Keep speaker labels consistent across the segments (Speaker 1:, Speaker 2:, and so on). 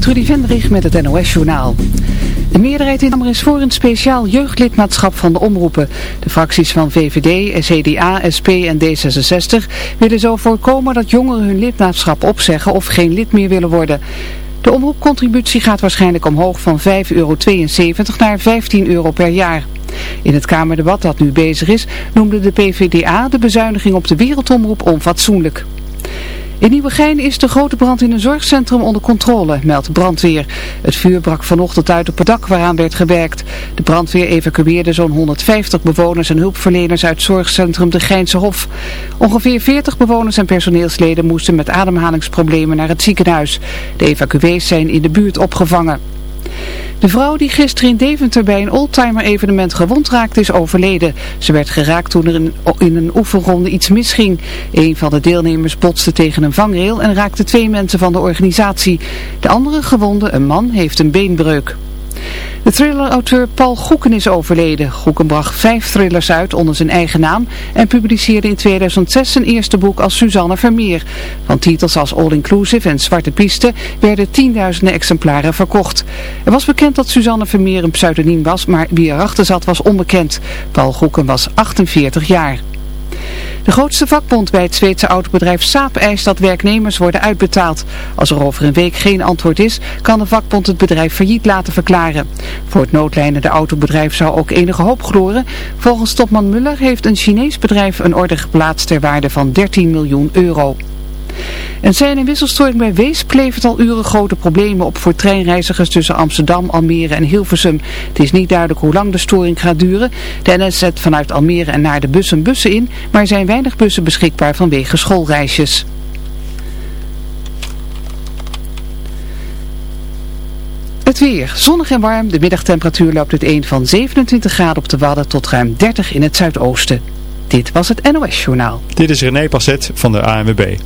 Speaker 1: Trudy Vendrich met het NOS-journaal. De meerderheid in de Kamer is voor een speciaal jeugdlidmaatschap van de omroepen. De fracties van VVD, CDA, SP en D66 willen zo voorkomen dat jongeren hun lidmaatschap opzeggen of geen lid meer willen worden. De omroepcontributie gaat waarschijnlijk omhoog van 5,72 euro naar 15 euro per jaar. In het Kamerdebat dat nu bezig is noemde de PVDA de bezuiniging op de wereldomroep onfatsoenlijk. In Nieuwegein is de grote brand in een zorgcentrum onder controle, meldt brandweer. Het vuur brak vanochtend uit op het dak waaraan werd gewerkt. De brandweer evacueerde zo'n 150 bewoners en hulpverleners uit zorgcentrum de Geinse Hof. Ongeveer 40 bewoners en personeelsleden moesten met ademhalingsproblemen naar het ziekenhuis. De evacuees zijn in de buurt opgevangen. De vrouw die gisteren in Deventer bij een oldtimer evenement gewond raakte is overleden. Ze werd geraakt toen er in, een oefenronde iets misging. Een van de deelnemers botste tegen een vangrail en raakte twee mensen van de organisatie. De andere gewonde, een man, heeft een beenbreuk. De thrillerauteur Paul Goeken is overleden. Goeken bracht vijf thrillers uit onder zijn eigen naam en publiceerde in 2006 zijn eerste boek als Suzanne Vermeer. Van titels als All Inclusive en Zwarte Piste werden tienduizenden exemplaren verkocht. Er was bekend dat Suzanne Vermeer een pseudoniem was, maar wie erachter zat was onbekend. Paul Goeken was 48 jaar. De grootste vakbond bij het Zweedse autobedrijf Saab eist dat werknemers worden uitbetaald. Als er over een week geen antwoord is, kan de vakbond het bedrijf failliet laten verklaren. Voor het noodlijnende autobedrijf zou ook enige hoop gloren. Volgens topman Muller heeft een Chinees bedrijf een order geplaatst ter waarde van 13 miljoen euro. Een zijn- en wisselstoring bij Weesp levert al uren grote problemen op voor treinreizigers tussen Amsterdam, Almere en Hilversum. Het is niet duidelijk hoe lang de storing gaat duren. De NS zet vanuit Almere en naar de bussen bussen in, maar er zijn weinig bussen beschikbaar vanwege schoolreisjes. Het weer. Zonnig en warm. De middagtemperatuur loopt uiteen van 27 graden op de Wadden tot ruim 30 in het zuidoosten. Dit was het NOS Journaal.
Speaker 2: Dit is René Passet van de ANWB.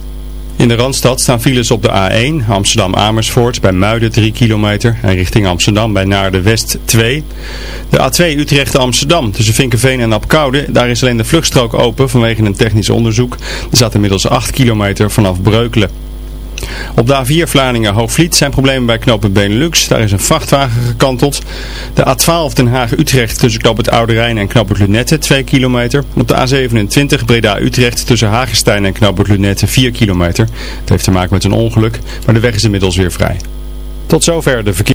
Speaker 2: In de Randstad staan files op de A1 Amsterdam-Amersfoort bij Muiden 3 kilometer en richting Amsterdam bij Naarden West 2. De A2 Utrecht-Amsterdam tussen Vinkenveen en Apkoude, daar is alleen de vluchtstrook open vanwege een technisch onderzoek. Er staat inmiddels 8 kilometer vanaf Breukelen. Op de A4 Vlaardingen-Hoogvliet zijn problemen bij knooppunt Benelux. Daar is een vrachtwagen gekanteld. De A12 Den Haag-Utrecht tussen knooppunt Oude Rijn en knooppunt Lunette 2 kilometer. Op de A27 Breda-Utrecht tussen Hagenstein en knooppunt Lunette 4 kilometer. Het heeft te maken met een ongeluk, maar de weg is inmiddels weer vrij. Tot zover de verkeer.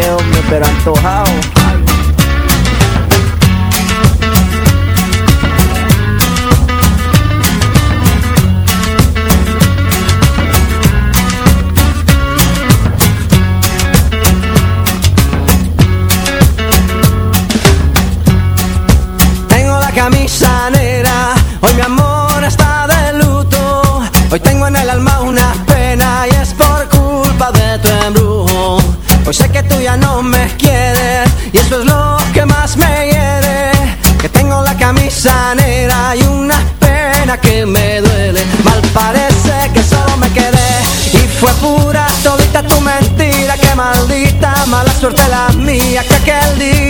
Speaker 3: veo me pero antojado 眼里。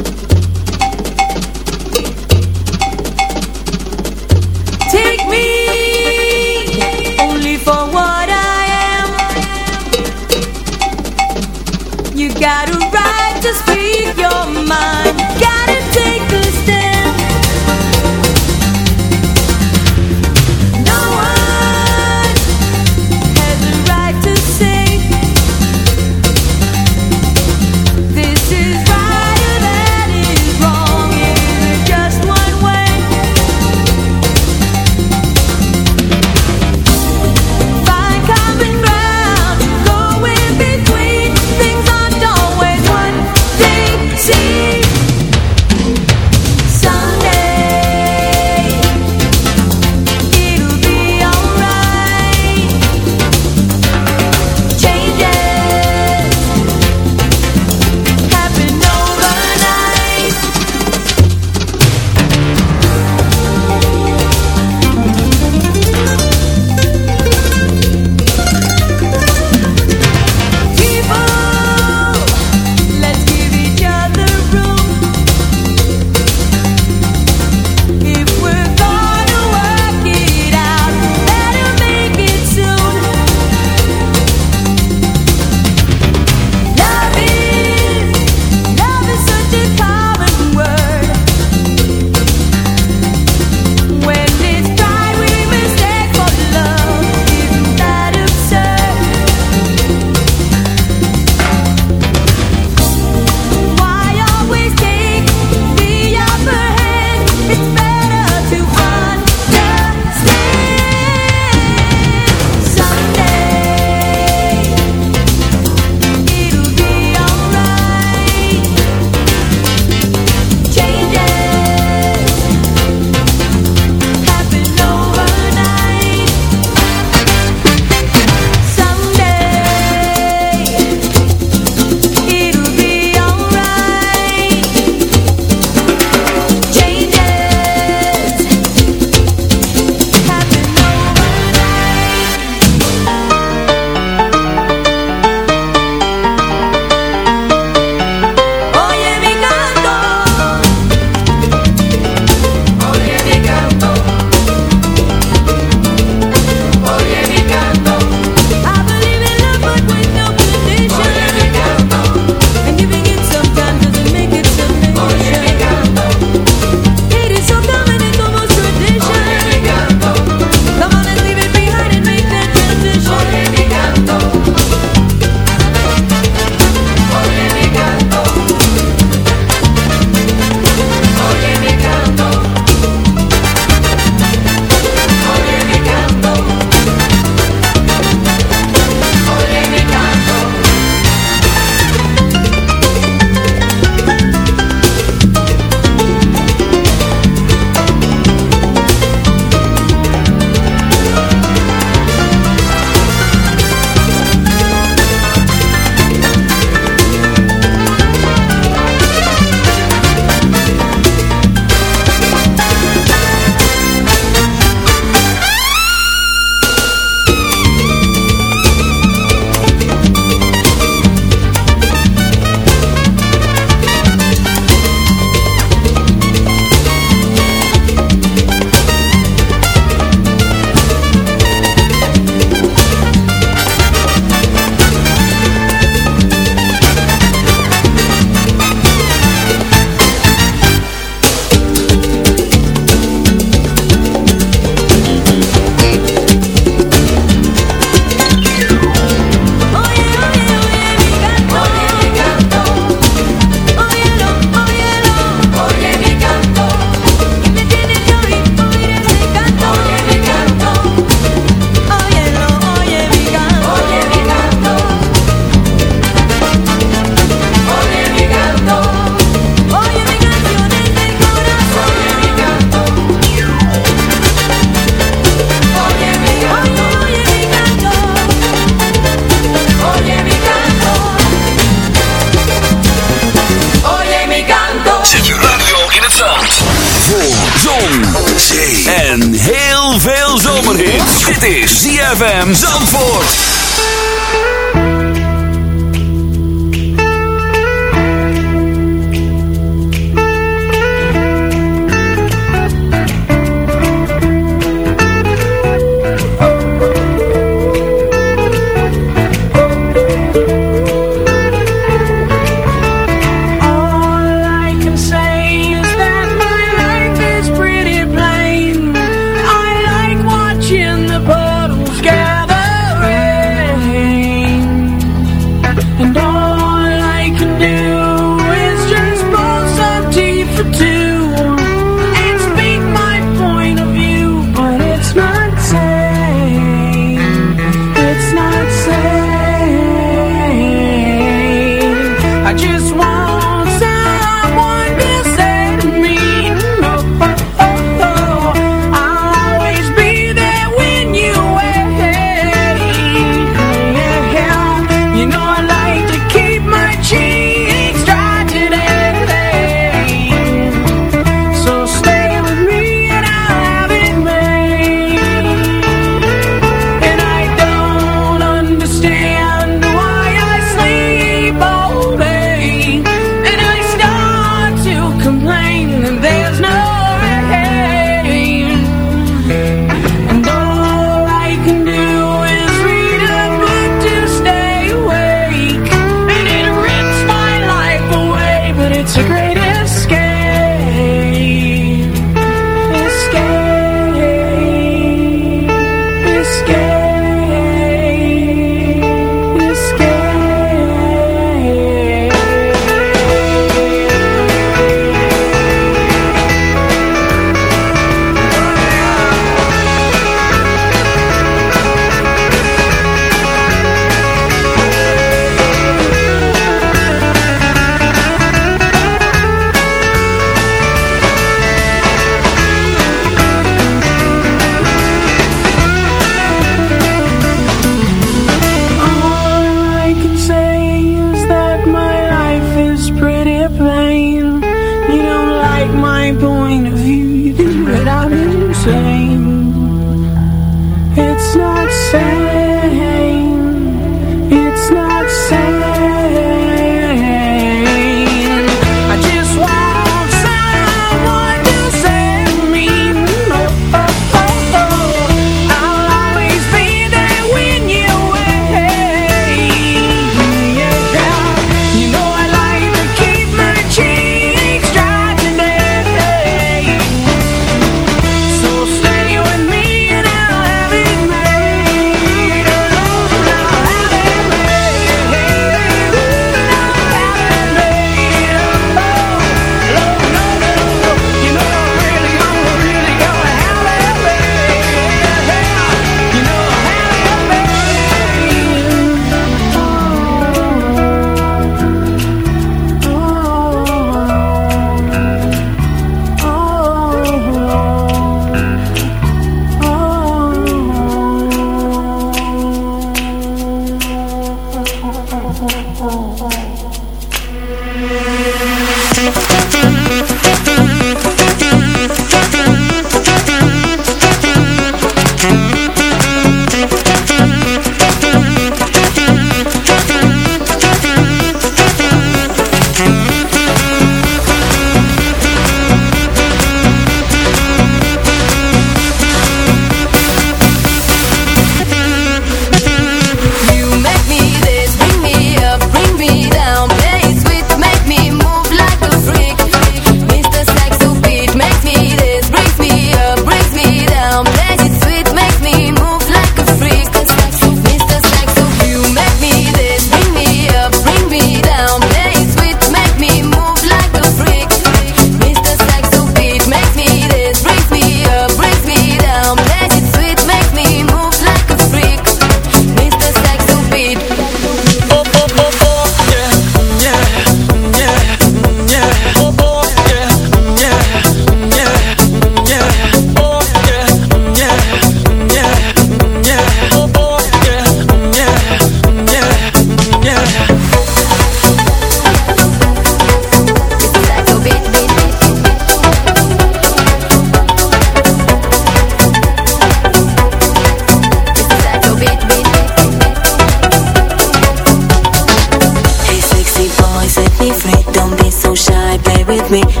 Speaker 4: me,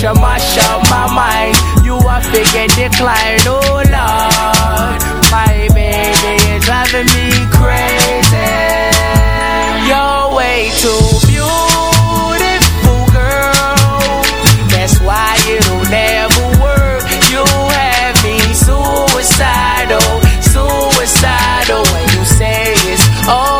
Speaker 5: but you mash up my mind. You are figure decline. Oh, Lord. My baby is driving me crazy. You're way too beautiful, girl. That's why it'll never work. You have me suicidal, suicidal. When you say it's over,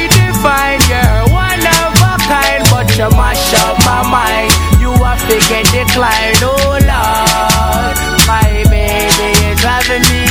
Speaker 5: divine. You're one of a kind, but you mash up my mind. You are figure decline, oh Lord. My baby is driving me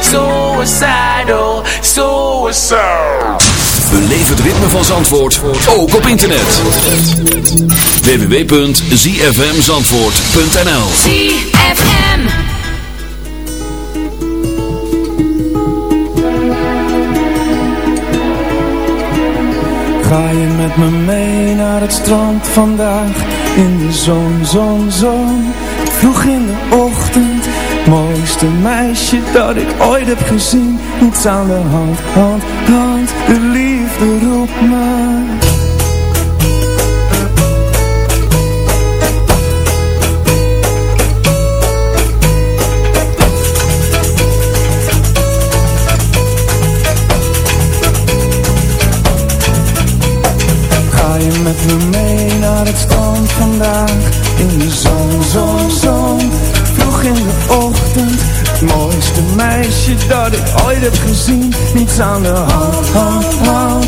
Speaker 5: suicidal, suicidal.
Speaker 6: Beleef het ritme van Zandvoort, ook op internet. www.zfmzandvoort.nl
Speaker 7: ZFM
Speaker 8: Ga je met me mee naar het strand vandaag In de zon, zon, zon Vroeg in de ochtend mooiste meisje dat ik ooit heb gezien Niets aan de hand, hand, hand, de liefde roept me Ga je met me mee?
Speaker 9: 你长得好好好。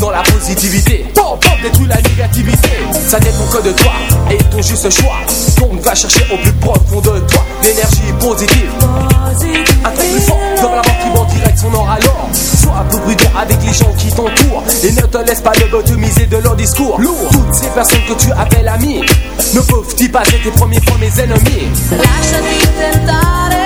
Speaker 9: Dans la positivité. Bon, bon, détruit la négativité. Ça dépend que de toi et ton juste choix. Donc va chercher au plus profond de toi l'énergie positive. Un truc plus fort dans la mort qui va en direction nord alors. Sois un peu prudent avec les gens qui t'entourent et ne te laisse pas lobotomiser de leur discours. Lourd. Toutes ces personnes que tu appelles amis ne peuvent-ils pas être tes premiers fois mes ennemis?
Speaker 4: Lasciati tentare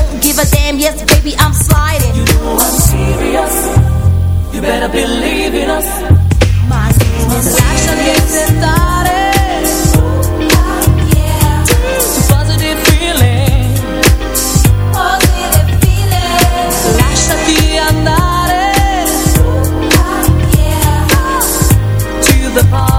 Speaker 7: give a damn, yes, baby, I'm sliding. You know I'm serious.
Speaker 4: You better believe in us. Lasciati tentare Positive feeling. Lasciati andare To the positive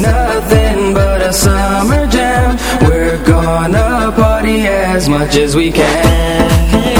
Speaker 8: nothing but a summer jam. We're gonna party as much as we can.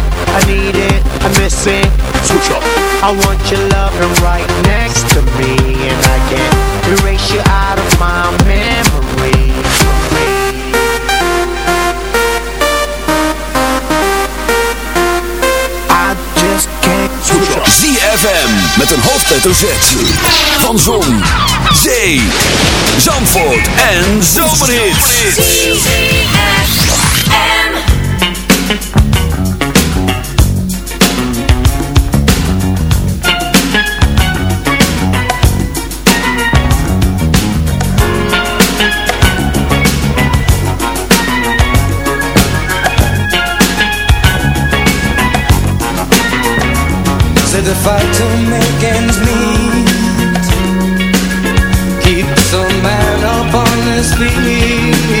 Speaker 10: I need it, I miss it.
Speaker 11: Switch up.
Speaker 10: I want your loving right next to me, and I can't erase you out of my memory.
Speaker 12: I just can't
Speaker 11: Switch up.
Speaker 6: ZFM met een hoofdletter Z. Van Zon, Zee, Zandvoort en Zomerhits.
Speaker 8: Said honestly